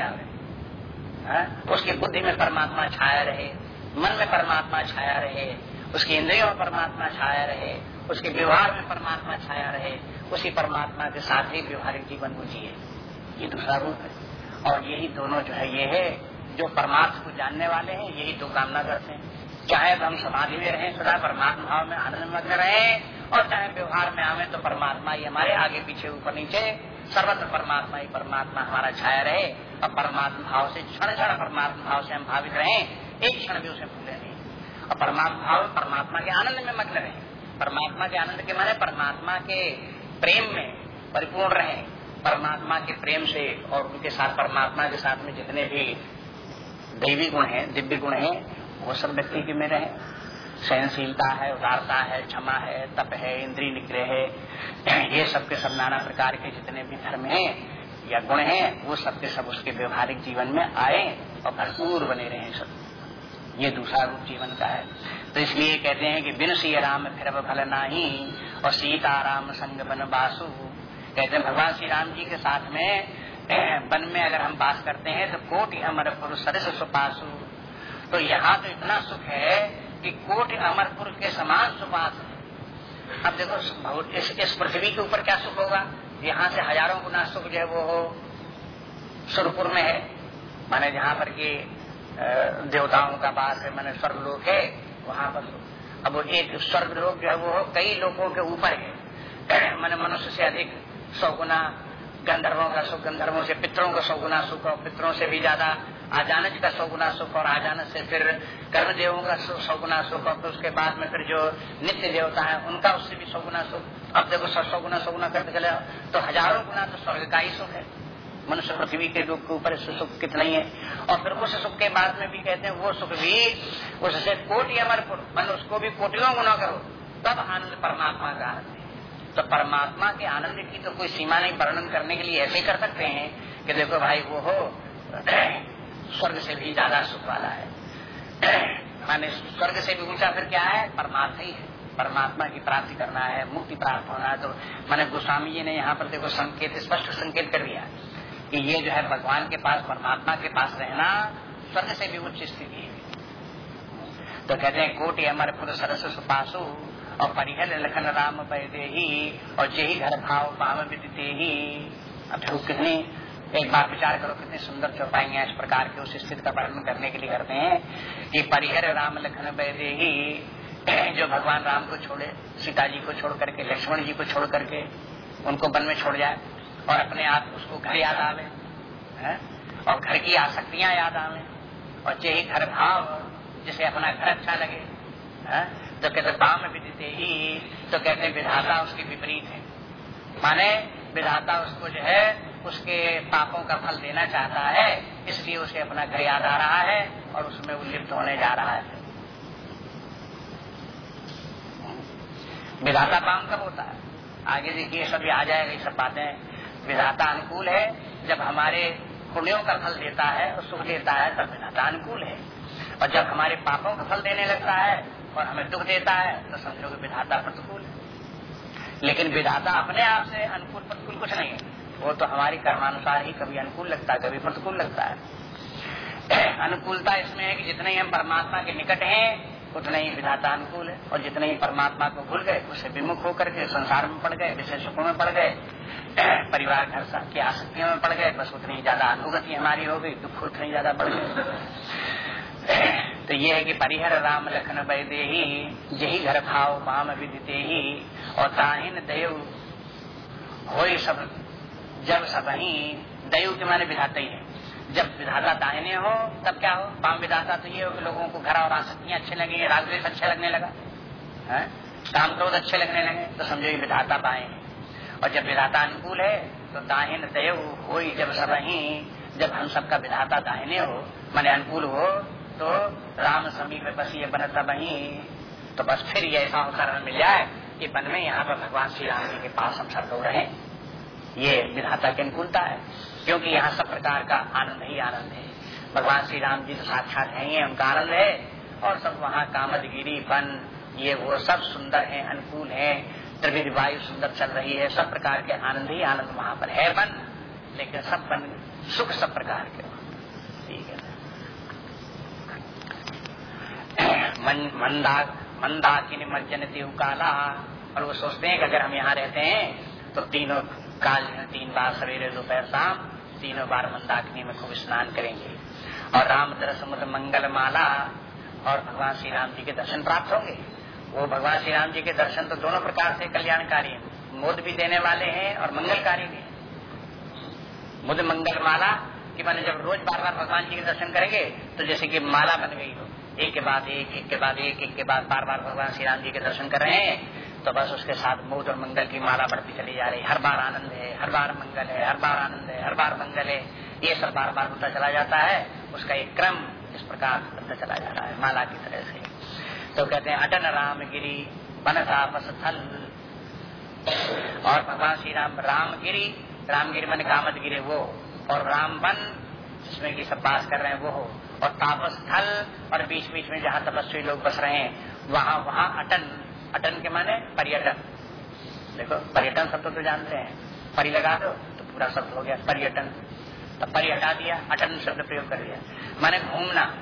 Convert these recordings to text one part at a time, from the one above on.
के आवे हाँ? उसकी बुद्धि में परमात्मा छाया रहे, मन में परमात्मा छाया रहे, उसकी इंद्रियों में परमात्मा छाया रहे, उसके व्यवहार में परमात्मा छाया रहे, उसी परमात्मा के साथ ही व्यवहारिक जीवन को जिए। ये दूसरा रूप है। और यही दोनों जो है, ये है, जो परमात्मा को जानने वाले हैं, यही दो कामना करते हैं। चाहे हम समाधि में रहें सदा परमात्मा भाव में आनंद मग्न रहे, और चाहे व्यवहार में आवे तो परमात्मा ही हमारे आगे, पीछे, ऊपर, नीचे सर्वत्र परमात्मा ही परमात्मा हमारा छाया रहे और परमात्मा भाव से क्षण क्षण परमात्मा भाव से हम भावित रहे, एक क्षण भी उसे भूले नहीं। और परमात्मा भाव परमात्मा के आनंद में मग्न रहे। परमात्मा के आनंद के माने परमात्मा के प्रेम में परिपूर्ण रहे। परमात्मा के प्रेम से और उनके साथ परमात्मा के साथ में जितने भी दैवी गुण हैं, दिव्य गुण हैं, वो सब व्यक्ति के में रहे। सहनशीलता है, उदारता है, क्षमा है, तप है इंद्री निग्रह है, ये सब के सब नाना प्रकार के जितने भी धर्म हैं या गुण हैं, वो सब के सब उसके व्यवहारिक जीवन में आए और भरपूर बने रहे सब। ये दूसरा रूप जीवन का है। तो इसलिए कहते हैं कि बिन सी राम फिर भल नाही और सीता राम संग बन बासु। कहते हैं, भगवान श्री राम जी के साथ में, वन में अगर हम बास करते हैं तो कोटि अमर पुरुष सरस सुपासु। तो यहाँ तो इतना सुख है कि कोटि अमरपुर के समान सुपास है। अब देखो इस, इस पृथ्वी के ऊपर क्या सुख होगा? यहाँ से हज़ारों गुना सुख जो है वो हो सुरपुर में है। माने जहाँ पर की देवताओं का बास है मैंने स्वर्ग लोक है वहाँ पर अब वो एक स्वर्ग लोक जो है वो कई लोगों के ऊपर है। मैंने मनुष्य से अधिक सौ गुना गंधर्वों का सुख गंधर्वों से पितरों का सौ गुना सुख और पितरों से भी ज़्यादा आजानज का सौ गुना सुख और आजानज से फिर कर्मदेवों का सौ गुना सुख और उसके बाद में फिर जो नित्य देवता है, उनका उससे भी सौ गुना सुख। अब देखो सौ गुना सौ गुना करते चले तो हज़ारों गुना तो स्वर्ग का ही सुख है। मनुष्य पृथ्वी के दुख के ऊपर सुख कितना ही है। और फिर उस सुख के बाद में भी कहते हैं, वो सुख भी उससे कोटि अमरपुर मन उसको भी कोटियों गुना करो, तब आनंद परमात्मा का आनंद है। तो परमात्मा के आनंद की तो कोई सीमा नहीं, वर्णन करने के लिए ऐसे कर सकते हैं कि देखो भाई वो हो स्वर्ग से भी ज़्यादा सुख वाला है। माने स्वर्ग से भी ऊँचा फिर क्या है? परमात्मा ही है। परमात्मा की प्राप्ति करना है, मुक्ति प्राप्त होना है। तो मैंने गोस्वामी जी ने यहाँ पर देखो संकेत, स्पष्ट संकेत कर दिया कि ये जो है भगवान के पास, परमात्मा के पास रहना स्वर्ग से भी उच्च स्थिति है। तो कहते हैं, कोटि अमर पुर सरस सुपासु, और परिहर लखन राम पैदे ही और जेही घर भाव पाम विदते ही अब कितनी एक बार विचार करो कितनी सुंदर चौपाइयाँ इस प्रकार के उस स्थिति का वर्णन करने के लिए करते हैं कि परिहर राम लखन बैदे ही, जो भगवान राम को छोड़े, सीता जी को छोड़ करके, लक्ष्मण जी को छोड़ करके, उनको वन में छोड़ जाए और अपने आप उसको घर याद आवे, है? और घर की आसक्तियाँ याद आवे, और यही घर भाव, जिसे अपना घर अच्छा लगे, है? तो कहते पाम विदिते ही तो कहते विधाता उसकी विपरीत है माने विधाता उसको जो है उसके पापों का फल देना चाहता है, इसलिए उसे अपना घर याद आ रहा है और उसमें वो लिप्त होने जा रहा है। विधाता काम कब होता है? आगे देखिए सब आ जाएगा ये सब बातें। विधाता अनुकूल है, जब हमारे पुण्यों का फल देता है और सुख देता है, तब विधाता अनुकूल है। और जब हमारे पापों का फल देने लगता है और हमें दुख देता है तो समझो कि विधाता प्रतिकूल है। लेकिन विधाता अपने आप से अनुकूल प्रतिकूल कुछ नहीं है। वो तो हमारी कर्मानुसार ही कभी अनुकूल लगता है, कभी प्रतिकूल लगता है। अनुकूलता इसमें है कि जितने हम परमात्मा के निकट हैं, उतने ही विधाता अनुकूल है। और जितने ही परमात्मा को भूल गए, उससे विमुख होकर के संसार में पड़ गए विषय सुखों में पड़ गए, परिवार, घर की आसक्तियों में पड़ गए, बस उतनी ज़्यादा अनुगति हमारी हो गई, दुख उतनी ज़्यादा बढ़ गए। तो ये है कि परिहर राम लखन वैदे ही यही घर खाओ माम विदिते ही और ताहिन देव हो सब जब सब ही दैव के माने विधाता ही है। जब विधाता दाहिने हो, तब क्या हो? पाम विधाता तो ये हो कि लोगों को घर और आसक्तियाँ अच्छे लगे राजवेश अच्छा लगने लगा। है? काम क्रोध अच्छे लगने लगे तो समझो ये विधाता पाए और जब विधाता अनुकूल है तो दाहिन देव हो जब सब ही जब हम सबका विधाता दाहिने हो, माने अनुकूल हो तो राम समीप बस ये बनता वही तो बस फिर ये ऐसा उदाहरण मिल जाए कि वन में यहाँ पर भगवान श्री राम जी के पास हम सब लोग रहे। ये विधाता की अनुकूलता है, क्योंकि यहाँ सब प्रकार का आनंद ही आनंद है। भगवान श्री राम जी तो साक्षात है ही उनका आनंद है, और सब वहाँ कामदगिरी, वन, ये वो सब सुंदर है, अनुकूल है, त्रिविध वायु सुंदर चल रही है, सब प्रकार के आनंद ही आनंद वहाँ पर है, वन, लेकिन सब वन, सुख सब प्रकार के ठीक है। मंदा मंदा की निमज्जन तीव काला, और वो सोचते हैं कि अगर हम यहाँ रहते हैं तो तीनों काल में तीन बार सवेरे दोपहर शाम, तीनों बार मंदाकिनी में खूब स्नान करेंगे। और राम समुद्र मंगल माला और भगवान श्री राम जी के दर्शन प्राप्त होंगे। वो भगवान श्री राम जी के दर्शन तो दोनों प्रकार से कल्याणकारी है। मुद भी देने वाले हैं और मंगलकारी भी है। मुद मंगल माला कि मैंने जब रोज बार बार भगवान जी के दर्शन करेंगे तो जैसे कि माला बन गई हो। एक के बाद एक एक के बाद एक एक के बाद बार बार भगवान श्री राम जी के दर्शन कर रहे हैं तो बस उसके साथ मोद और मंगल की माला बढ़ती चली जा रही। हर बार आनंद है, हर बार मंगल है, हर बार आनंद है, हर बार मंगल है। ये सब बार बार होता चला जाता है। उसका एक क्रम इस प्रकार बनता चला जा रहा है, माला की तरह से। तो कहते हैं, अटन राम गिरी बनता थल और भगवान श्री राम रामगिरी रामगिरी मन कामत गिरे वो। और राम वन, जिसमें की सब बास कर रहे हैं, वो हो। और तापस स्थल और बीच बीच में जहाँ तपस्वी लोग बस रहे हैं वहाँ वहाँ अटन अटन के माने पर्यटन। देखो, पर्यटन शब्द तो जानते हैं। परी लगा दो तो पूरा शब्द हो गया पर्यटन। तो परि हटा दिया, अटन शब्द प्रयोग कर दिया माने घूमना।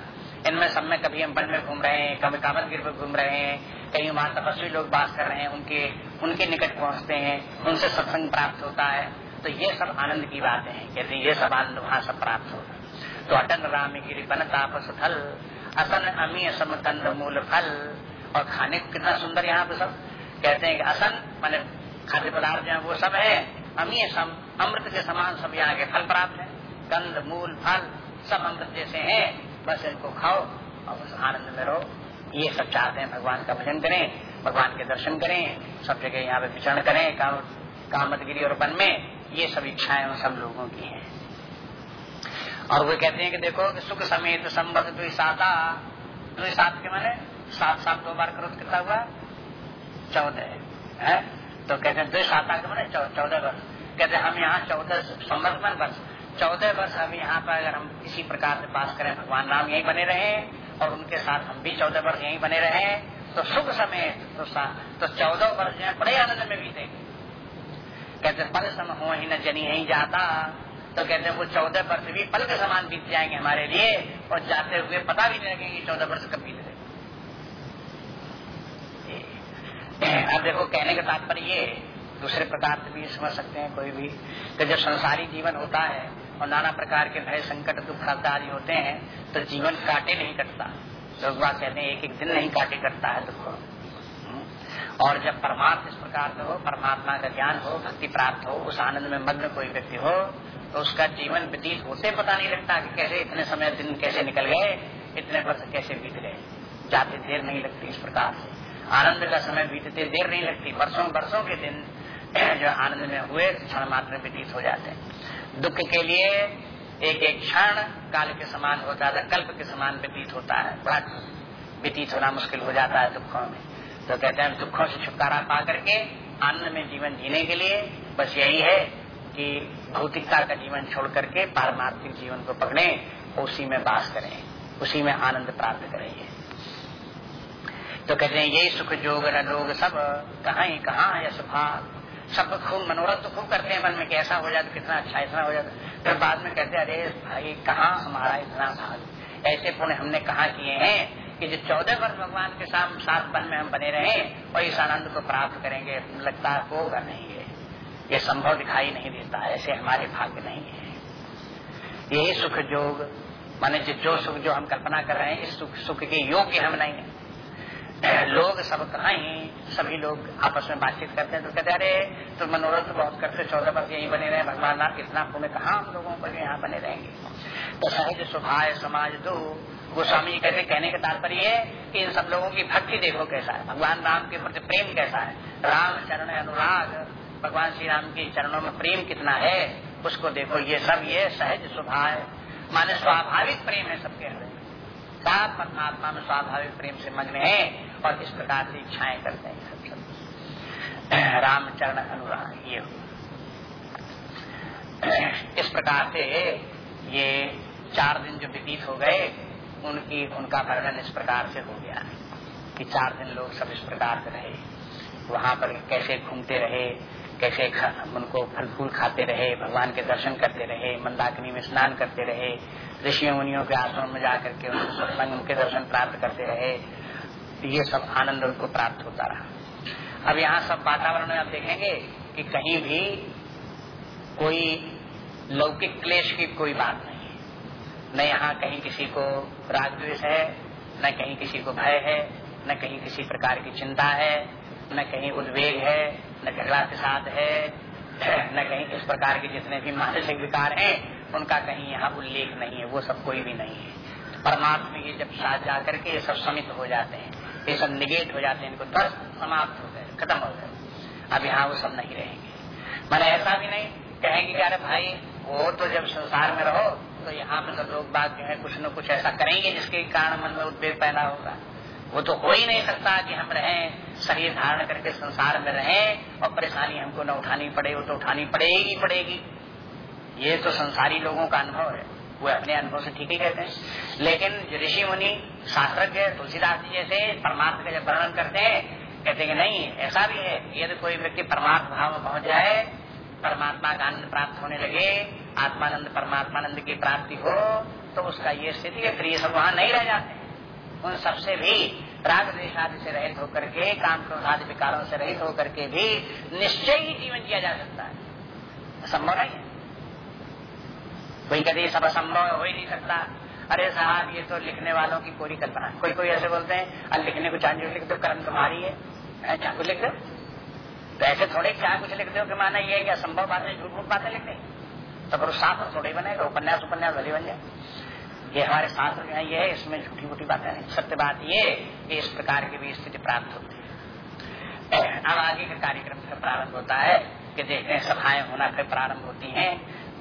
इनमें सब में कभी हम वन में घूम रहे हैं, कभी कामतगिर पर घूम रहे हैं, कहीं वहाँ तपस्वी लोग बात कर रहे हैं, उनके उनके निकट पहुँचते हैं, उनसे सत्संग प्राप्त होता है। तो ये सब आनंद की बातें हैं हैं ये सब आनंद वहाँ सब प्राप्त होगा। तो अटन राम गिरी बन तापस फल, असन अमी सम कंद मूल फल। और खाने को कितना सुंदर यहाँ पे सब। कहते हैं कि असन, मान खाद्य पदार्थ जो है, वो सब है। अमीय सम, अमृत के समान सब यहाँ के फल प्राप्त है। गंध, मूल, फल, सब अमृत जैसे हैं। बस इनको खाओ और बस आनंद में रहो। ये सब चाहते हैं भगवान का भजन करें, भगवान के दर्शन करें, सब जगह यहाँ पे विचरण करें, काम कामतगिरी और वन में। ये सब इच्छाएँ उन सब लोगों की हैं। और वो कहते हैं कि देखो कि सुख समेत संबद्ध द्विसाता। द्विसात के माने सात सात दो बार करो कितना हुआ? चौदह। है? तो कहते हैं द्विसाता के माने चौदह वर्ष। कहते हैं, हम यहाँ चौदह संबद्ध वर्ष। चौदह वर्ष हम यहाँ पर अगर हम इसी प्रकार से पास करें, भगवान राम यही बने रहे, और उनके साथ हम भी चौदह वर्ष यही बने रहे तो सुख समय तो तो चौदह वर्ष जो है, बड़े आनंद में बीतेंगे कहते पल सम हो ही न जनी यही जाता। तो कहते हैं, वो चौदह वर्ष भी पल के समान बीत जाएँगे हमारे लिए, और जाते हुए पता भी नहीं लगेंगे चौदह वर्ष कब बीत रहे अब देखो, कहने का तात्पर्य ये दूसरे प्रकार से भी समझ सकते हैं कोई भी, कि जब संसारी जीवन होता है और नाना प्रकार के भय, संकट, दुख आदि होते हैं तो जीवन काटे नहीं कटता। तो बात कहते हैं एक एक दिन नहीं काटे कटता है दुख हम्म। और जब परमार्थ इस प्रकार से हो, परमात्मा का ज्ञान हो, भक्ति प्राप्त हो, उस आनंद में मग्न कोई व्यक्ति हो तो उसका जीवन व्यतीत होते पता नहीं लगता कि कैसे इतने समय दिन कैसे निकल गए, इतने वर्ष कैसे बीत गए। जाते देर नहीं लगती इस प्रकार से। आनंद का समय बीतते देर नहीं लगती। वर्षों वर्षों के दिन जो आनंद में हुए, क्षण मात्र व्यतीत हो जाते हैं। दुख के लिए एक एक क्षण काल के समान होता है, कल्प के समान व्यतीत होता है। बड़ा व्यतीत होना मुश्किल हो जाता है दुखों में। तो कहते हैं, दुखों से छुटकारा पा करके आनंद में जीवन जीने के लिए बस यही है कि भौतिकता का जीवन छोड़ करके पारमार्थिक जीवन को पकड़े, उसी में बास करें, उसी में आनंद प्राप्त करेंगे। तो कहते हैं, यही सुख जोग लोग सब, कहा ही कहा है सुभाग? सब खूब मनोरथ तो खूब करते हैं, मन में कैसा हो जाए तो कितना अच्छा इतना हो जाता फिर बाद में कहते अरे भाई, कहाँ हमारा इतना भाग? ऐसे पुण्य हमने कहा किए हैं कि जो चौदह वर्ष भगवान के साथ सात बन में हम बने रहे और इस आनंद को प्राप्त करेंगे, लगता होगा नहीं है ये संभव दिखाई नहीं देता, ऐसे हमारे भाग्य नहीं है। यही सुख जोग, माने जो सुख जो हम कल्पना कर रहे हैं, इस सुख सुख के योग्य हम नहीं है। लोग सब कहा ही? सभी लोग आपस में बातचीत करते हैं तो कहते अरे तो मनोरथ बहुत करते, चौदह वर्ष यही बने रहे, भगवान नाथ इतना में कहा हम लोगों पर यहाँ बने रहेंगे? तो सहज सुभाय समाज दो। गोस्वामी जी कहते, कहने का तात्पर्य है कि इन सब लोगों की भक्ति देखो कैसा है। भगवान राम के प्रति प्रेम कैसा है? राम चरण अनुराग, भगवान श्री राम के चरणों में प्रेम कितना है? उसको देखो, ये सब ये सहज स्वभाव माने स्वाभाविक प्रेम है सबके हृदय सात परमात्मा में स्वाभाविक प्रेम से मग्न है। और इस प्रकार से इच्छाएँ करते हैं सब सब। रामचरण अनुराग, ये इस प्रकार से ये चार दिन जो व्यतीत हो गए, उनकी, उनका वर्णन इस प्रकार से हो गया कि चार दिन लोग सब इस प्रकार से रहे। वहाँ पर कैसे घूमते रहे, कैसे उनको फल फूल खाते रहे, भगवान के दर्शन करते रहे, मंदाकिनी में स्नान करते रहे ऋषियों मुनियों के आश्रम में जाकर के उनके सत्संग, उनके दर्शन प्राप्त करते रहे तो ये सब आनंद उनको प्राप्त होता रहा। अब यहाँ सब वातावरण में आप देखेंगे कि कहीं भी कोई लौकिक क्लेश की कोई बात नहीं है। न यहाँ कहीं किसी को राग है, न कहीं किसी को भय है, न कहीं किसी प्रकार की चिंता है, न कहीं उद्वेग है, न झगड़ा प्रसाद है, न कहीं इस प्रकार के जितने भी मानसिक विकार हैं, उनका कहीं यहाँ उल्लेख नहीं है, वो सब कोई भी नहीं है। परमात्मा ये जब साथ जाकर के ये सब समित हो जाते हैं ये सब निगेट हो जाते हैं इनको दस समाप्त हो गए, खत्म हो गए। अब यहाँ वो सब नहीं रहेंगे। मैंने ऐसा भी नहीं कहेंगे कि, अरे भाई, वो तो जब संसार में रहो तो यहाँ पे तो लोग बात जो है कुछ न कुछ ऐसा करेंगे जिसके कारण मन में उद्वेग पैदा होगा। वो तो हो ही नहीं सकता कि हम रहें, शरीर धारण करके संसार में रहें और परेशानी हमको न उठानी पड़े, वो तो उठानी पड़ेगी पड़ेगी। ये तो संसारी लोगों का अनुभव है। वो अपने अनुभव से ठीक ही कहते हैं। लेकिन ऋषि मुनि शास्त्रज्ञ तुलसीदास जी जैसे परमात्मा का जब वर्णन करते हैं, कहते हैं कि नहीं, ऐसा भी है, यदि कोई व्यक्ति परमात्मा भाव में पहुँच जाए, परमात्मा का आनंद प्राप्त होने लगे, आत्मानंद, परमात्मानंद की प्राप्ति हो तो उसका ये स्थिति है, फिर ये सब वहाँ नहीं रह जाते उन सबसे भी राग देशादि से रहित होकर के, काम क्रोधादि विकारों से रहित होकर के भी निश्चय ही जीवन जिया जा सकता है। संभव नहीं है। कोई कभी सब असंभव हो ही नहीं सकता अरे साहब, ये तो लिखने वालों की पूरी कल्पना कोई कोई ऐसे बोलते हैं, अरे लिखने को चांदी लिख दो कर्म तुम्हारी है। चाह कुछ लिख दो? तो ऐसे थोड़े क्या कुछ लिख दो, कि माना ये है कि असंभव बातें, झूठ मूठ बातें लिख दें तो फिर साफ़ थोड़े बनेगा, उपन्यास उपन्यास, भले बन जाए। ये हमारे शास्त्र जो है ये है, इसमें झूठी मूठी बातें नहीं। सत्य बात ये इस प्रकार की भी स्थिति प्राप्त होती है। अब आगे का कार्यक्रम फिर प्रारंभ होता है, कि हैं सभाएँ होना फिर प्रारंभ होती हैं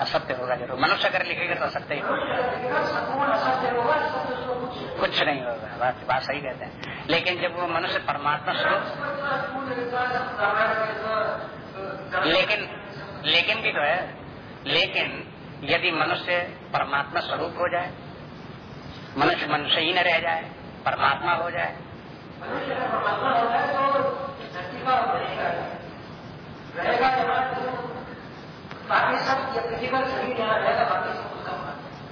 असत्य होगा ज़रूर। मनुष्य अगर लिखेगा तो असत्य ही होगा। कुछ नहीं होगा, बात बात सही कहते हैं। लेकिन जब वो मनुष्य परमात्मा स्वरूप लेकिन लेकिन भी तो है। लेकिन यदि मनुष्य परमात्मा स्वरूप हो जाए, मनुष्य मनुष्य ही न रह जाए, परमात्मा हो जाए।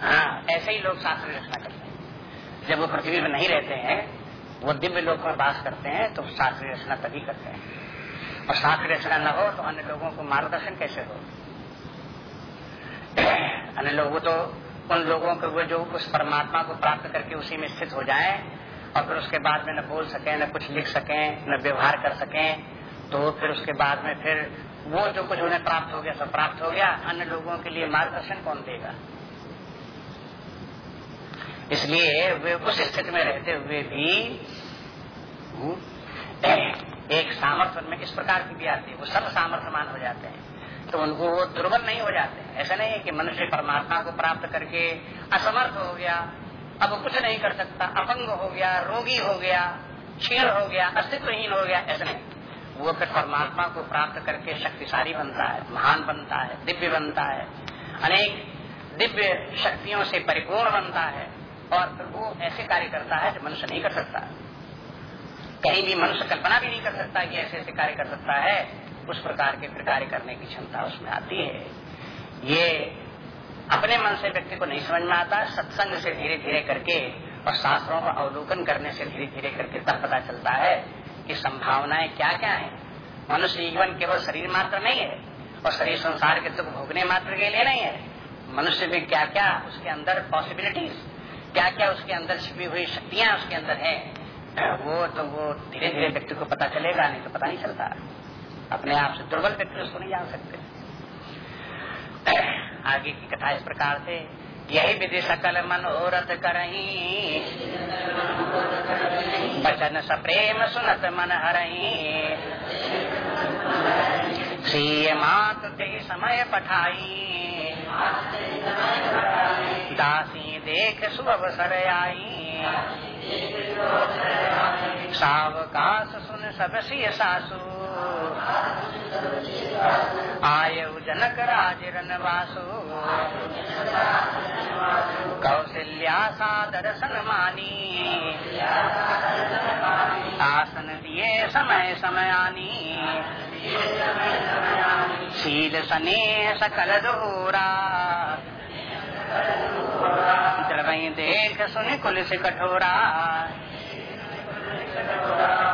हाँ ऐसे ही लोग शास्त्र रचना करते हैं। जब वो पृथ्वी में नहीं रहते हैं, वो दिव्य लोक में वास करते हैं तो शास्त्र रचना तभी करते हैं। और शास्त्र रचना न हो तो अन्य लोगों को मार्गदर्शन कैसे हो? अन्य लोगों तो उन लोगों को, वो जो उस परमात्मा को प्राप्त करके उसी में स्थित हो जाए, और फिर उसके बाद में न बोल सके, न कुछ लिख सके, न व्यवहार कर सके तो फिर उसके बाद में फिर वो जो कुछ उन्हें प्राप्त हो गया, सब प्राप्त हो गया। अन्य लोगों के लिए मार्गदर्शन कौन देगा? इसलिए वे उस स्थिति में रहते हुए भी, एक सामर्थ्य में इस प्रकार की भी आती है, वो सब सामर्थ्यमान हो जाते हैं। तो उनको वो दुर्बल नहीं हो जाते हैं। ऐसा नहीं है कि मनुष्य परमात्मा को प्राप्त करके असमर्थ हो गया, अब कुछ नहीं कर सकता, अपंग हो गया, रोगी हो गया, क्षीण हो गया, अस्तित्वहीन हो गया, ऐसा नहीं। वो फिर परमात्मा को प्राप्त करके शक्तिशाली बनता है, महान बनता है, दिव्य बनता है, अनेक दिव्य शक्तियों से परिपूर्ण बनता है और फिर वो ऐसे कार्य करता है जो मनुष्य नहीं कर सकता। कहीं भी मनुष्य कल्पना भी नहीं कर सकता कि ऐसे ऐसे कार्य कर सकता है, उस प्रकार के फिर कार्य करने की क्षमता उसमें आती है। ये अपने मन से व्यक्ति को नहीं समझ में आता, सत्संग से धीरे धीरे करके और शास्त्रों का अवलोकन करने से धीरे धीरे करके तब पता चलता है कि संभावनाएँ क्या क्या है? मनुष्य जीवन केवल शरीर मात्र नहीं है, और शरीर संसार के दुख भोगने मात्र के लिए नहीं है। मनुष्य में क्या क्या उसके अंदर पॉसिबिलिटीज क्या क्या उसके अंदर छिपी हुई शक्तियाँ उसके अंदर है, वो तो वो धीरे धीरे व्यक्ति को पता चलेगा, नहीं तो पता नहीं चलता। अपने आप से दुर्बल व्यक्ति उसको नहीं जान सकते। आगे की कथा इस प्रकार से, यही विधि सकल मनोरथ करही। बचन सप्रेम सुनत मन हरही सीय मात ते समय पठाई। दासी देख सुअवसर आई। सावकाश सुन सब सासू। आय जनक राज रनवासु कौशल्या दर्शन मानी आसन दिए समय समयानी। शील सने सकल दोरा द्रवई देख सुन कुल से कठोरा।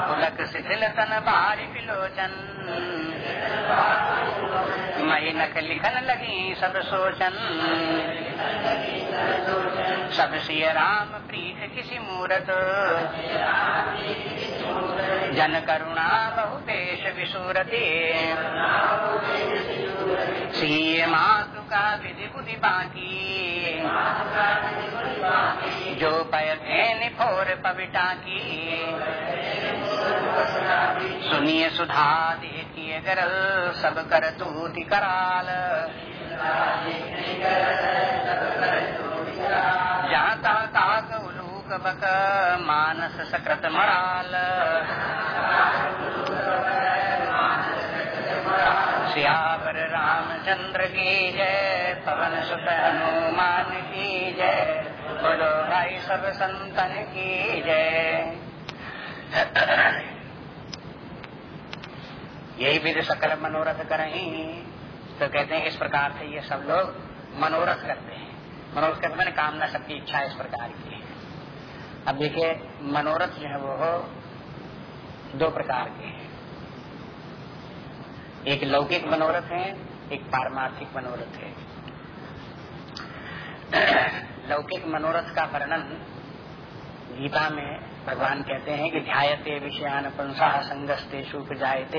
पुलक शिथिल तन बारी पिलोचन। नख लिखन लगी सब सोचन। सब सिय राम प्रीत किसी मूरत। जन करुणा बहुपेश विसूरती। सीय मातु का विधि बुद्धि बाकी। जो पय निफोर पविटा की। सुनिए सुधा देखिए गरल सब कर तूति कराल। जहाँ तहाँ ताक उलूक बक मानस सकृत मराल। सियावर रामचंद्र की जय, पवन सुत हनुमान की जय, बोलो भाई सब संतन की जय। यही विधि सकल मनोरथ करें। तो कहते हैं, इस प्रकार से ये सब लोग मनोरथ करते हैं। मनोरथ करते मैंने कामना सबकी इच्छा इस प्रकार की है। अब देखिए, मनोरथ जो है वो दो प्रकार के हैं। एक लौकिक मनोरथ है, एक पारमार्थिक मनोरथ है। लौकिक मनोरथ का वर्णन गीता में भगवान कहते हैं कि ध्यायते विषयान पुंसा संगस्ते सुख जायते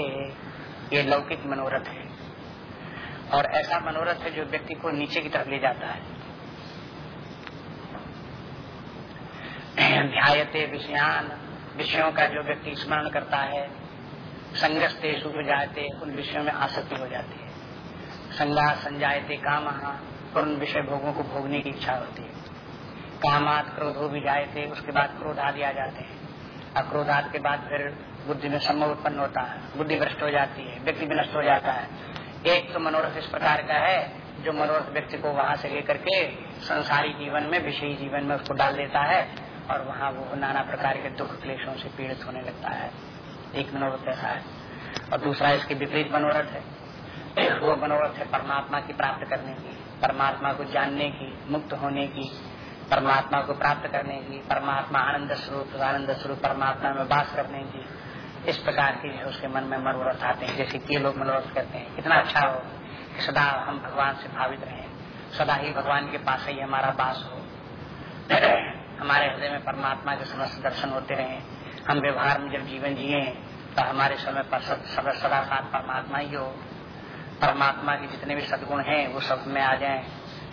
ये लौकिक मनोरथ है। और ऐसा मनोरथ है जो व्यक्ति को नीचे की तरफ़ ले जाता है। ध्यायते विषयान, विषयों का जो व्यक्ति स्मरण करता है संगस्ते सुख जाते उन विषयों में आसक्ति हो जाती है। संगा संजायते काम, और उन विषय भोगों को भोगने की इच्छा होती है। कामात क्रोधो भी जायते उसके बाद क्रोध आदि आ जाते हैं। और क्रोधात के बाद फिर बुद्धि में सम्मोह उत्पन्न होता है, बुद्धि भ्रष्ट हो जाती है, व्यक्ति भी नष्ट हो जाता है। एक तो मनोरथ इस प्रकार का है, जो मनोरथ व्यक्ति को वहाँ से लेकर के संसारी जीवन में, विषयी जीवन में उसको डाल देता है, और वहाँ वो नाना प्रकार के दुख क्लेशों से पीड़ित होने लगता है। एक मनोरथ ऐसा है। और दूसरा इसके विपरीत मनोरथ है। वो मनोरथ है परमात्मा की प्राप्त करने की, परमात्मा को जानने की, मुक्त होने की, परमात्मा को प्राप्त करने की, परमात्मा आनंद स्वरूप आनंद स्वरूप परमात्मा में वास करने की। इस प्रकार की उसके मन में मनोरथ आते हैं, जैसे कि लोग मनोरथ करते हैं। कितना अच्छा हो कि सदा हम भगवान से भावित रहे। सदा ही भगवान के पास ही हमारा वास हो। हमारे हृदय में परमात्मा के समस्त दर्शन होते रहे। हम व्यवहार में जब जीवन जिये तो हमारे समय पर सदा सदा साथ परमात्मा ही हो। परमात्मा के जितने भी सदगुण हैं, वो सब में आ जाएँ।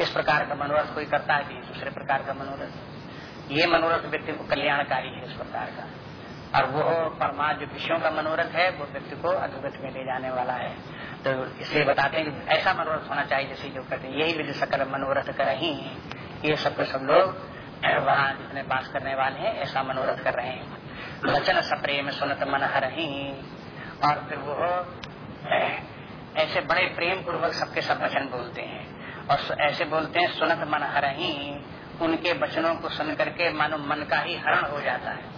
इस प्रकार का मनोरथ कोई करता है दूसरे प्रकार का मनोरथ। ये मनोरथ व्यक्ति को कल्याणकारी है इस प्रकार का। और वो परमा जो विषयों का मनोरथ है, वो व्यक्ति को अधोगत में ले जाने वाला है। तो इसलिए बताते हैं कि ऐसा मनोरथ होना चाहिए जैसे जो कहते हैं, यही विधि सकल मनोरथ कर ही। ये सब सब लोग वहाँ जितने पास करने वाले हैं, ऐसा मनोरथ कर रहे हैं। वचन सप्रेम सुनत मन हर ही। और फिर वो ऐसे बड़े प्रेम पूर्वक सबके सब वचन बोलते हैं। और ऐसे बोलते हैं, सुनत मन हर ही। उनके वचनों को सुन करके मानो मन का ही हरण हो जाता है।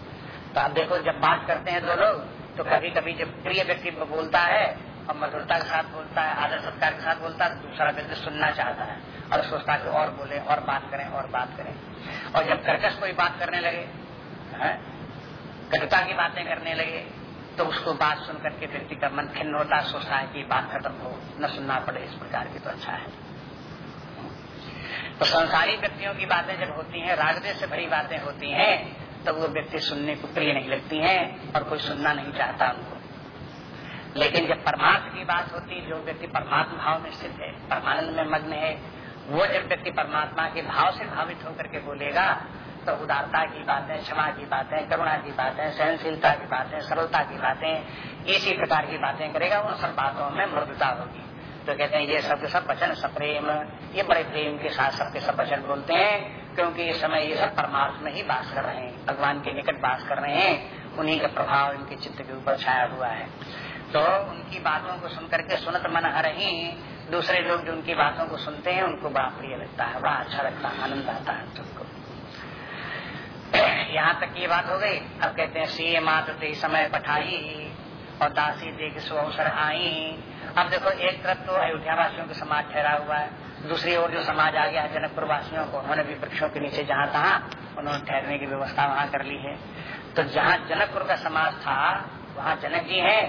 तो आप देखो, जब बात करते हैं दो लोग तो कभी कभी जब प्रिय व्यक्ति बोलता है, और मधुरता के साथ बोलता है, आदर सत्कार के साथ बोलता है तो दूसरा व्यक्ति सुनना चाहता है, और सोचता है और बोले, और बात करें, और बात करें। और जब कर्कश कोई बात करने लगे, है, कटुता की बातें करने लगे तो उसको बात सुन करके व्यक्ति का मन खिन्न होता सोचता है कि बात खत्म हो, न सुनना पड़े, इस प्रकार की तो अच्छा है। तो संसारी व्यक्तियों की बातें जब होती हैं, रागदेश से भरी बातें होती हैं तब वो व्यक्ति सुनने को प्रिय नहीं लगती हैं और कोई सुनना नहीं चाहता उनको। लेकिन जब परमार्थ की बात होती, जो व्यक्ति परमात्मा भाव में स्थित है, परमानंद में मग्न है, वो जब व्यक्ति परमात्मा के भाव से भावित होकर के बोलेगा तो उदारता की बातें, क्षमा की बातें, करुणा की बातें, सहनशीलता की बातें, सरलता की बातें, इसी प्रकार की बातें करेगा, उन सब बातों में मृदुता होगी। तो कहते हैं, ये सब सब वचन सप्रेम, ये बड़े प्रेम के साथ सबके सब वचन बोलते हैं, क्योंकि इस समय ये सब परमात्मा में ही बास कर रहे हैं, भगवान के निकट बास कर रहे हैं, उन्हीं का प्रभाव इनके चित्त के ऊपर छाया हुआ है। तो उनकी बातों को सुनकर के सुनत मन हर ही, दूसरे लोग जो उनकी बातों को सुनते हैं, उनको बड़ा प्रिय लगता है, बड़ा अच्छा लगता है, आनंद आता है तुमको। यहाँ तक ये बात हो गई। अब कहते हैं सी मात समय पठाई, और दासी देख सो अवसर आई। अब देखो, एक तरफ़ तो अयोध्या वासियों का समाज ठहरा हुआ है, दूसरी ओर जो समाज आ गया जनकपुर वासियों को, उन्होंने भी वृक्षों के नीचे जहाँ तहा उन्होंने ठहरने की व्यवस्था वहाँ कर ली है। तो जहाँ जनकपुर का समाज था, वहाँ जनक जी है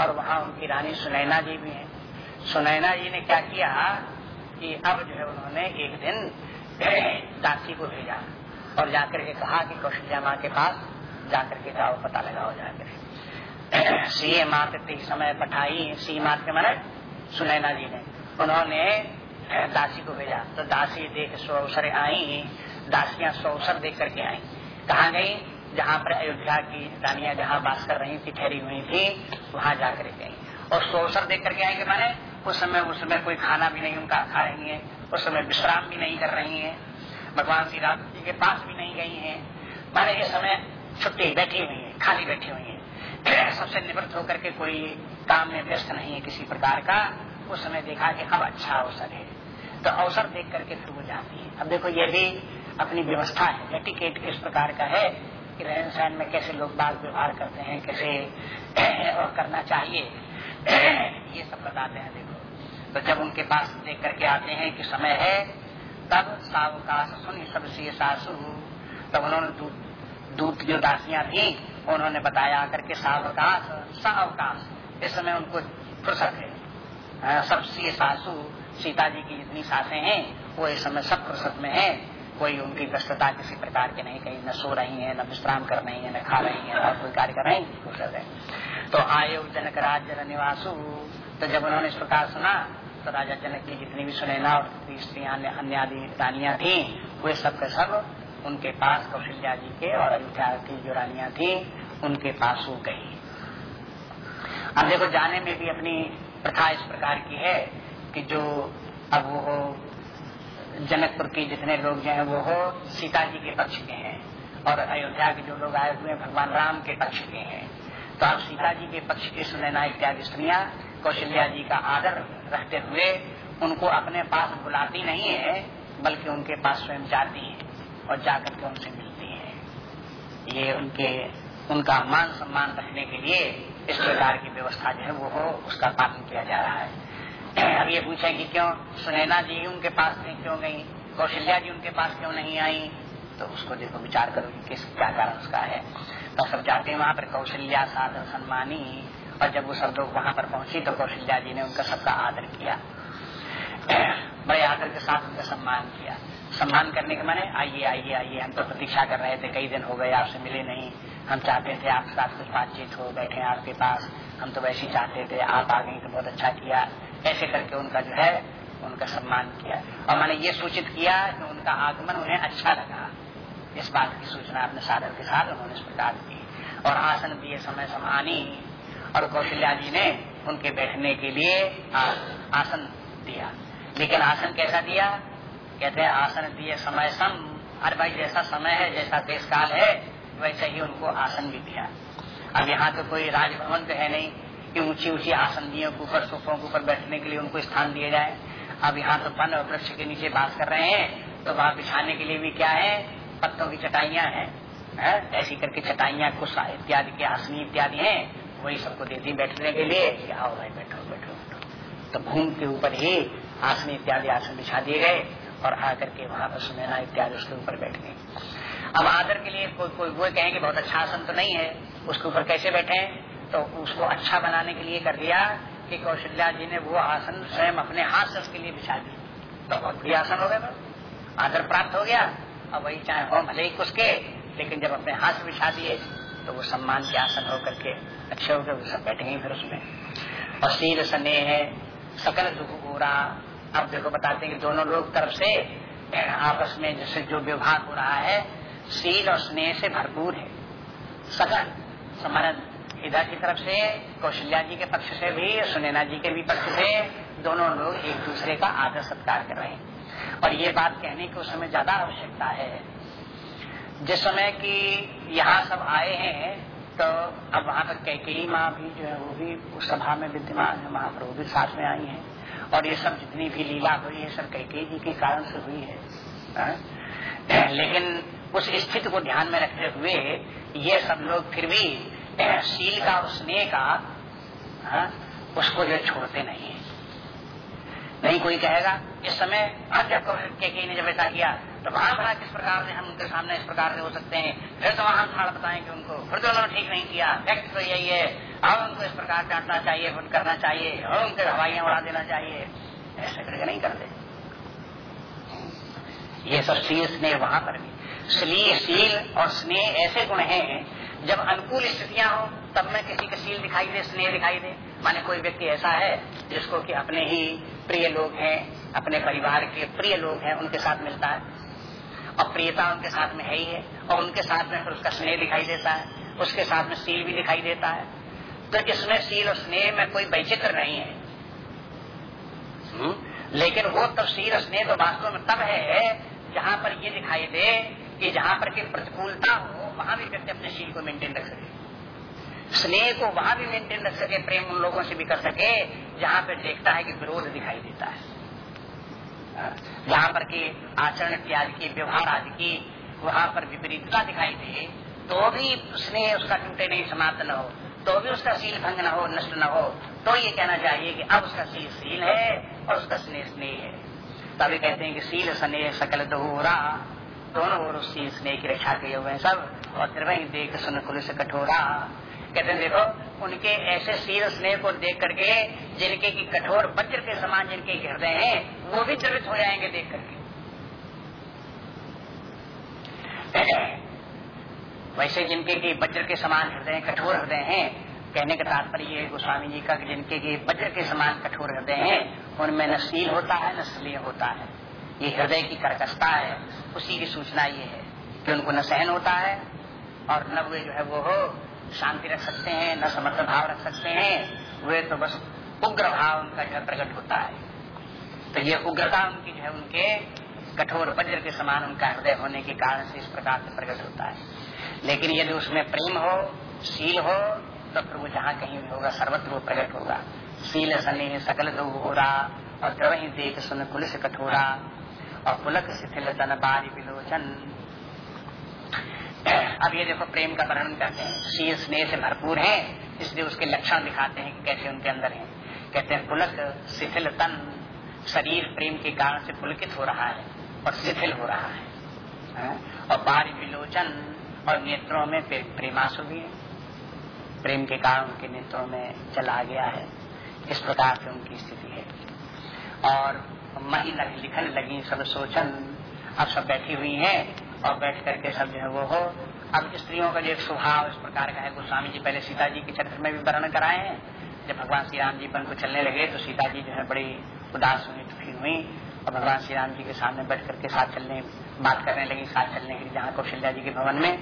और वहाँ उनकी रानी सुनैना जी भी है। सुनैना जी ने क्या किया कि अब जो है उन्होंने एक दिन दासी को भेजा और जाकर के कहा कि कौशल्या माँ के पास जाकर के जाओ, पता लगाओ जाकर। सी मात समय पठाई सी मात के मैंने सुनैना जी ने। उन्होंने दासी को भेजा। तो दासी देख सो अवसर आई, दासियाँ सो अवसर देख करके आई। कहा गई? जहाँ पर अयोध्या की रानियाँ जहाँ बास कर रही थी, ठहरी हुई थी, वहाँ जाकर गई। और सो अवसर देख करके आएँगे माने उस समय उस समय कोई खाना भी नहीं उनका खा रही है, उस समय विश्राम भी नहीं कर रही है, भगवान श्री राम जी के पास भी नहीं गई है। माने इस समय छुट्टी बैठी हुई है, खाली बैठी हुई है। सबसे निवृत्त होकर के कोई काम में व्यस्त नहीं है किसी प्रकार का, उस समय देखा कि अब अच्छा अवसर है। तो अवसर देख करके फिर वो जाती है। अब देखो, ये भी अपनी व्यवस्था है। एटिकेट किस प्रकार का है कि रहन सहन में कैसे लोग बात व्यवहार करते हैं, कैसे और करना चाहिए। ये सब बताते हैं, देखो। तो जब उनके पास देख करके आते हैं कि समय है, तब सावकाश सुनी सबसे सासू, तब उन्होंने दूत जो दासियाँ थी उन्होंने बताया करके सावकाश सावकाश। इस समय उनको फुर्सत है। सबसे सासू सीता जी की जितनी सासें हैं, वो इस समय सब फुर्सत में है। कोई उनकी व्यस्तता किसी प्रकार की नहीं, कहीं न सो रही है, न विश्राम कर रही है, न खा रही है न कोई कार्य कर रही फुर्सत है। तो आयो जनक राज जन निवासु तो जब उन्होंने इस प्रकार सुना तो राजा जनक की जितनी भी सुनैना और स्त्रियाँ, अन्य आदि रानियाँ थी, वे सब के सब उनके पास कौशल्या जी के और अयोध्या की जो रानियाँ थी, उनके पास वो गई। अब देखो, जाने में भी अपनी प्रथा इस प्रकार की है कि जो अब वो हो जनकपुर के जितने लोग जो है, वो हो, सीता जी के पक्ष के हैं और अयोध्या के जो लोग आए हुए भगवान राम के पक्ष के हैं। तो अब सीता जी के पक्ष की सुनैना इत्यादि स्त्रियाँ, कौशल्या जी का आदर रखते हुए उनको अपने पास बुलाती नहीं है, बल्कि उनके पास स्वयं जाती है। और जाकर के उनसे मिलती है। ये उनके, उनका मान सम्मान रखने के लिए इस प्रकार की व्यवस्था जो है वो हो, उसका पालन किया जा रहा है। अब ये पूछे कि क्यों सुनैना जी उनके पास नहीं, क्यों गई? कौशल्या जी उनके पास क्यों नहीं आई? तो उसको देखो, विचार करो कि किस, क्या कारण उसका है। तो सब जाते हैं वहाँ पर, कौशल्या, साधन सम्मानी और जब वो सब लोग वहाँ पर पहुँची तो कौशल्या जी ने उनका सबका आदर किया। बड़े आदर के साथ उनका सम्मान किया। सम्मान करने के माने, आइए आइए आइए, हम तो प्रतीक्षा कर रहे थे, कई दिन हो गए, आपसे मिले नहीं। हम चाहते थे आपके साथ कुछ बातचीत हो, बैठे आपके पास। हम तो वैसे ही चाहते थे, आप आ गई तो बहुत अच्छा किया। ऐसे करके उनका जो है, उनका सम्मान किया। और मैंने ये सूचित किया कि उनका आगमन उन्हें अच्छा लगा। इस बात की सूचना अपने साधन के साथ उन्होंने इस प्रकार की। और आसन दिए समय समानी। और कौशल्या जी ने उनके बैठने के लिए आसन दिया। लेकिन आसन कैसा दिया? कहते आसन दिए समय सम अरे भाई जैसा समय है, जैसा देश काल है, वैसे ही उनको आसन भी दिया। अब यहाँ तो कोई राजभवन तो है नहीं कि ऊँची ऊँची आसन दिए, ऊपर सोफों के ऊपर बैठने के लिए उनको स्थान दिए जाए। अब यहाँ तो वन और वृक्ष के नीचे बात कर रहे हैं तो वहाँ बिछाने के लिए भी क्या है? पत्तों की चटाइयाँ हैं? ऐसी करके चटाइयाँ कुछ इत्यादि के आसनी इत्यादि हैं, वही सबको देती बैठने के लिए। आओ भाई बैठो बैठो बैठो। तो भूमि के ऊपर ही आसनी इत्यादि आसन बिछा दिए गए। और आकर के वहाँ पर सुनैना इत्यादि उसके ऊपर बैठ। गए अब आदर के लिए कोई कोई वो कहेंगे बहुत अच्छा आसन तो नहीं है, उसके ऊपर कैसे बैठे? तो उसको अच्छा बनाने के लिए कर दिया कि कौशल्या जी ने वो आसन स्वयं अपने हाथ से उसके लिए बिछा दी तो बहुत भी आसन हो गया आदर प्राप्त हो गया। अब वही चाहे हो, भले ही कुछ के लेकिन जब अपने हाथ से बिछा दिए तो वो सम्मान के आसन होकर के अच्छे हो गए सब बैठेंगे फिर उसमें। और शील स्नेह, सकल दुख पूरा अब देखो बताते हैं कि दोनों लोग तरफ़ से आपस में जैसे जो व्यवहार हो रहा है शील और स्नेह से भरपूर है। सकल समरण इधर की तरफ़ से, कौशल्या जी के पक्ष से भी, सुनैना जी के भी पक्ष से दोनों लोग एक दूसरे का आदर सत्कार कर रहे हैं। और ये बात कहने की उस समय ज़्यादा आवश्यकता है। जिस समय की यहाँ सब आए हैं तो अब वहाँ पर कैकेयी माँ भी जो है वो भी उस सभा में विद्यमान है वहाँ पर वो भी साथ में आई है। और ये सब जितनी भी लीला हुई है सब कैकेयी जी के कारण से हुई है। आ? लेकिन उस स्थिति को ध्यान में रखते हुए ये सब लोग फिर भी, शील का और स्नेह का, हा? उसको जो छोड़ते नहीं है। नहीं कोई कहेगा, इस समय जब के ने जब ऐसा किया तो वहाँ भरा किस प्रकार से हम उनके सामने इस प्रकार से हो सकते हैं? फिर तो वहाँ ठाड़ बताएँगे उनको। फिर तो उन्होंने ठीक नहीं किया। व्यक्त तो यही है। अब उनको इस प्रकार डांटना चाहिए करना चाहिए, और उनके हवाइयाँ उड़ा देना चाहिए। ऐसे करके नहीं करते। ये सब शील स्नेह वहाँ पर भी। स्लीय शील और स्नेह ऐसे गुण हैं, जब अनुकूल स्थितियाँ हो, तब में किसी का शील दिखाई दे, स्नेह दिखाई दे। माने कोई व्यक्ति ऐसा है, जिसको कि अपने ही प्रिय लोग हैं, अपने परिवार के प्रिय लोग हैं, उनके साथ मिलता है। और प्रियता उनके साथ में है ही है, और उनके साथ में फिर उसका स्नेह दिखाई देता है, उसके साथ में शील भी दिखाई देता है। तो इसमें शील और स्नेह में कोई वैचित्र नहीं है हुँ? हम्म? लेकिन वो तब शील और स्नेह तो वास्तव में तब है जहाँ पर ये दिखाई दे कि जहाँ पर की प्रतिकूलता हो वहाँ भी व्यक्ति अपने शील को मेंटेन रख सके स्नेह को वहाँ भी मेंटेन रख सके प्रेम उन लोगों से भी कर सके जहाँ पर देखता है कि विरोध दिखाई देता है जहाँ पर की आचरण इत्यादि की व्यवहार आदि की वहाँ पर विपरीतता दिखाई दे तो भी स्नेह उसका टूटे नहीं समाप्त न हो तो भी उसका सील भंग न हो, नष्ट न हो तो ये कहना चाहिए कि अब उसका सील सील है और उसका स्नेह स्नेह है। तभी कहते हैं कि सील स्नेह सकल दोहरा, दोनों ओर उस स्नेह की रक्षा किए हुए हैं सब। और फिर वही देख सुन कुल से कठोरा। कहते हैं, देखो, उनके ऐसे सीर स्नेह को देख करके जिनके की कठोर वज्र के समान जिनके हृदय हैं, वो भी द्रवित हो जाएँगे देख करके। वैसे जिनके की वज्र के समान हृदय कठोर हृदय हैं, कहने का तात्पर्य ये गोस्वामी जी का जिनके की वज्र के समान कठोर हृदय हैं, उनमें न शील होता है, न स्लीय होता है। ये हृदय की कर्कशता है, उसी की सूचना ये है कि उनको न सहन होता है और न वे जो है वो हो, शांति रख सकते हैं, न समर्थ भाव रख सकते हैं, वे तो बस उग्र भाव उनका जो है प्रकट होता है। तो ये उग्रता उनकी जो है उनके कठोर वज्र के समान उनका हृदय होने के कारण से इस प्रकार से प्रकट होता है। लेकिन यदि उसमें प्रेम हो, शील हो तो फिर वो जहाँ कहीं भी होगा, सर्वत्र वो प्रकट होगा। शील सनी सकल दो रहा और जब ही देख सुन पुलिस कठोरा, और पुलक शिथिल तन बारी विलोचन। अब ये देखो, प्रेम का वर्णन करते हैं। शील स्नेह से भरपूर है, इसलिए उसके लक्षण दिखाते हैं कि कैसे उनके अंदर है। कहते हैं, पुलक शिथिल तन, शरीर प्रेम के कारण से पुलकित हो रहा है, और शिथिल हो रहा हाँ? और बारी विलोचन। और नेत्रों में प्रेमासु भी प्रेम के कारण उनके नेत्रों में चला गया है। इस प्रकार से उनकी स्थिति है। और मही लग, लिखन लगी सब सोचन अब सब बैठी हुई हैं और बैठ करके सब जो है वो हो। अब स्त्रियों का जो एक स्वभाव इस प्रकार का है गोस्वामी जी पहले सीता जी के चरित्र में भी वर्णन कराए हैं। जब भगवान श्री राम जी बन को चलने लगे तो सीता जी जो है बड़ी उदास हुई दुखी हुई और भगवान श्री राम जी के सामने बैठ करके साथ चलने बात करने लगी, साथ चलने के लिए जहाँ कौशल्या जी के भवन में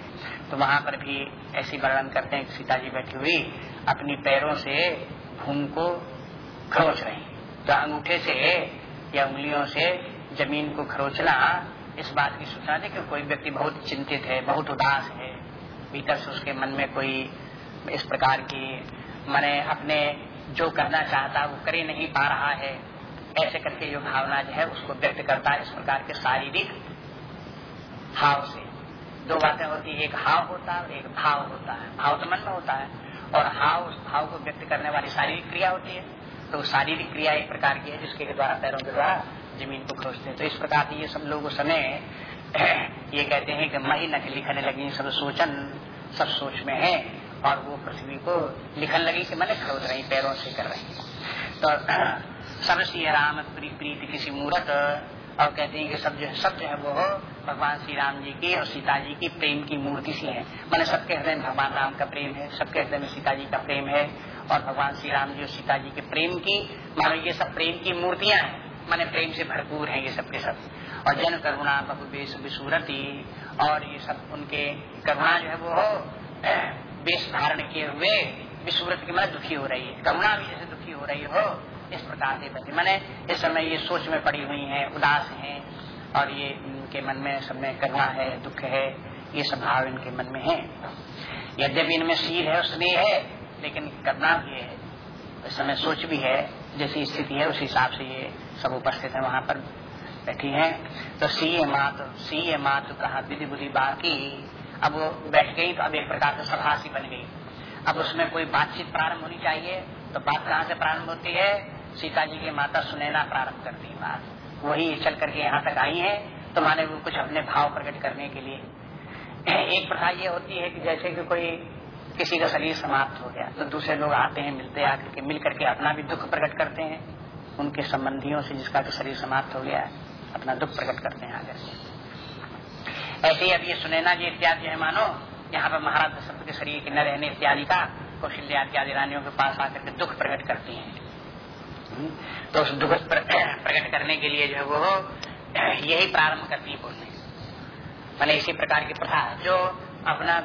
तो वहाँ पर भी ऐसी वर्णन करते हैं कि सीता जी बैठी हुई अपनी पैरों से भूम को खरोच रही तो अंगूठे से या उंगलियों से ज़मीन को खरोचना इस बात की सूचना दे कि कोई व्यक्ति बहुत चिंतित है, बहुत उदास है, भीतर से उसके मन में कोई इस प्रकार की मैंने अपने जो करना चाहता वो कर ही नहीं पा रहा है। ऐसे करके जो भावना जो है उसको व्यक्त करता है इस प्रकार के शारीरिक भाव से। दो बातें होती है, एक हाव होता है और एक भाव होता है। भाव तो मन में होता है और हाव, उस भाव को व्यक्त करने वाली शारीरिक क्रिया होती है। तो शारीरिक क्रिया एक प्रकार की है जिसके द्वारा पैरों के द्वारा ज़मीन को खोजते हैं। तो इस प्रकार ये सब लोग उस समय ये कहते हैं कि मही नख लिखने लगी, सब सोचन, सब सोच में है और वो पृथ्वी को लिखने लगी कि मैंने खोज रही, पैरों से कर रही। तो सब श्री राम प्रीति किसी मूर्त और कहते हैं कि सब जो है सब जो है वो भगवान श्री राम जी की और सीता जी की प्रेम की मूर्ति सी है। मैंने सबके हृदय में भगवान राम का प्रेम है, सबके हृदय में सीता जी का प्रेम है और भगवान श्री राम जी और सीता जी के प्रेम की, मानो ये सब प्रेम की मूर्तियाँ हैं। मैंने प्रेम से भरपूर है ये सबके सब। और जन करुणा बहु बेश विसूरती और ये सब उनके करुणा जो है वो बेश धारण किए हुए विसूरत की मैं दुखी हो रही है। करुणा भी जैसे दुखी हो रही हो, इस प्रकार से बच्चे मैंने इस समय ये सोच में पड़ी हुई है, उदास है और ये इनके मन में सब में करुणा है, दुख है, ये सब भाव इनके मन में है। यद्यपि इनमें शील है स्नेह है, लेकिन करना भी है। इस समय सोच भी है, जैसी स्थिति है, उस हिसाब से ये सब उपस्थित है, वहाँ पर बैठी है। तो सीए मात सी ए मात कहा विधि बुद्धि बाकी। अब वो बैठ गई तो अब एक प्रकार से सभा सी बन गई। अब उसमें कोई बातचीत प्रारंभ होनी चाहिए तो बात कहाँ से प्रारंभ होती है? सीता जी की माता सुनैना प्रारंभ करती है बात। वही चल करके यहाँ तक आई है तो माने वो कुछ अपने भाव प्रकट करने के लिए। एक प्रथा ये होती है कि जैसे कि कोई किसी का शरीर समाप्त हो गया तो दूसरे लोग आते हैं, मिलते आकर के, मिल करके अपना भी दुख प्रकट करते हैं। उनके संबंधियों से जिसका तो शरीर समाप्त हो गया, अपना दुख प्रकट करते हैं आगे ऐसे ही अब ये सुनैना जी इत्यादि है, मानो, यहाँ पर महाराज दशरथ के शरीर के न रहने इत्यादि का, कौशल्या इत्यादि रानियों के पास आकर के दुख प्रकट करती हैं। तो उस दुख प्रकट करने के लिए जो है वो यही प्रारंभ करती है बोलने। मैंने इसी प्रकार की प्रथा जो अपना